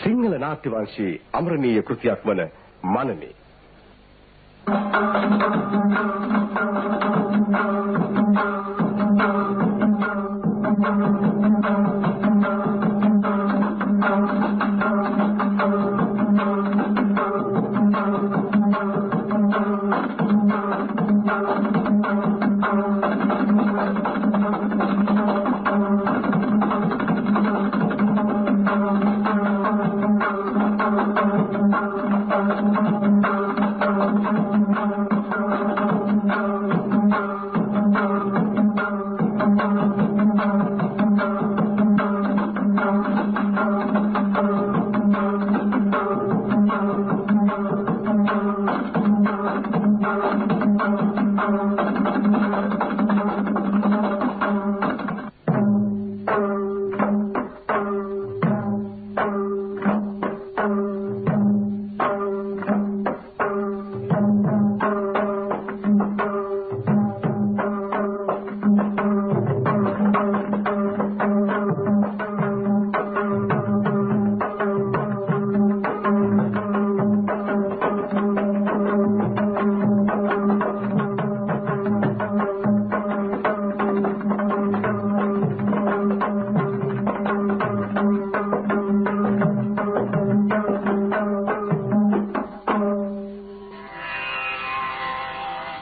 සිංහල නාට්‍ය වංශයේ අමරණීය කෘතියක් වන මනමේ Thank you.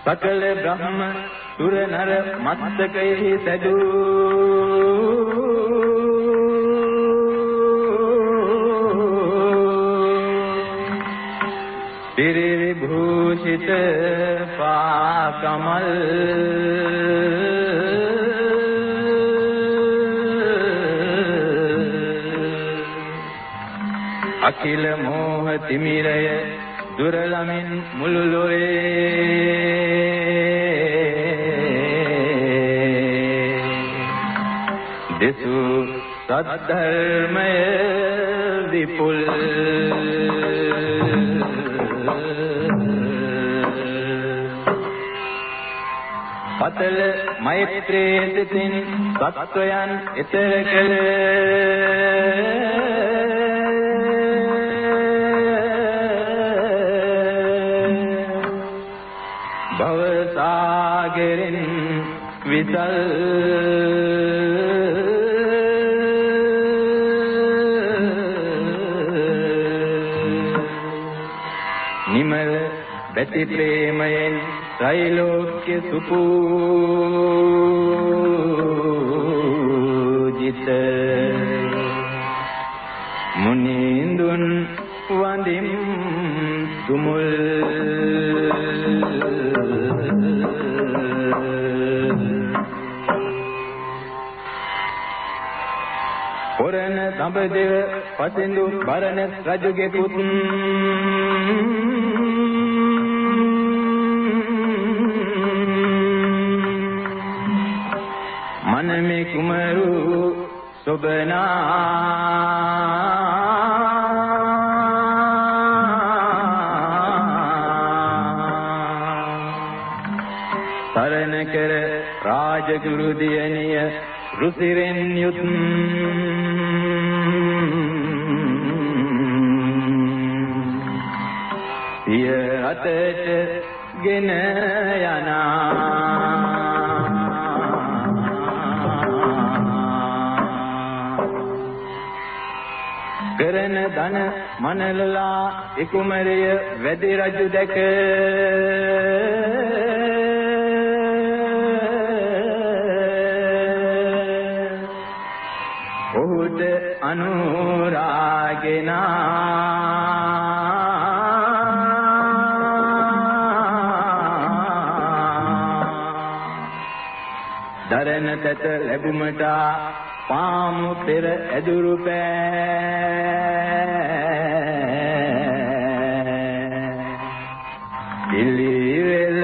සකල බ්‍රහ්ම සුර නර මත්තකයෙහි සැදූ පිරි භූෂිත පාකමල් අකිල මෝහ තිමිරය දුරලමින් මුළු ලොවේ දෙසු සද්ධර්මය විපුල්. පතල මෛත්‍රී සිතින් සත්වයන් ඊතර කළ සාගරෙන් විසල් නිමල බැති ප්‍රේමයෙන් ත්‍රිලෝක්‍ය සුපූජිත මුනිඳුන් වඳිම් තුමුල් පොරණ දඹදෙව පසින්දු බරණස් රජුගේ පුත් මනමේ කුමරු සොබනා රාජගුරු දියණිය රුසිරෙන් යුත්. සිය අතට ගෙන යනා. කරන ධන මනලලා එකුමරිය වැදි රජු දැක. අනුරාගෙනා। දරණ තත ලැබුමට පාමු පෙර ඇදුරු පෑ। දිලිවෙල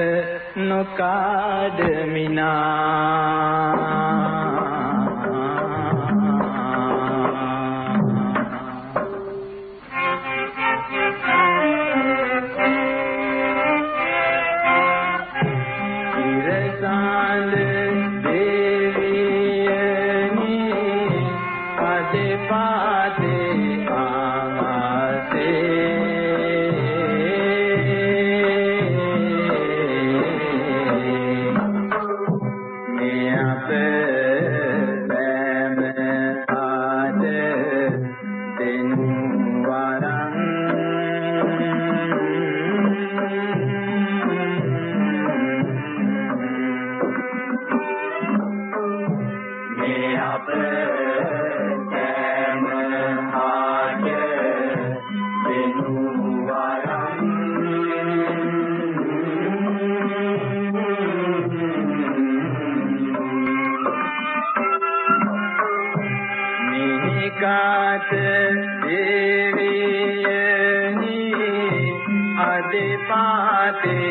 නොකාඩමිනා। पाते